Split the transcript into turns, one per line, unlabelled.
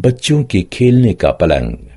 बच्चों के खेलने का पलंग।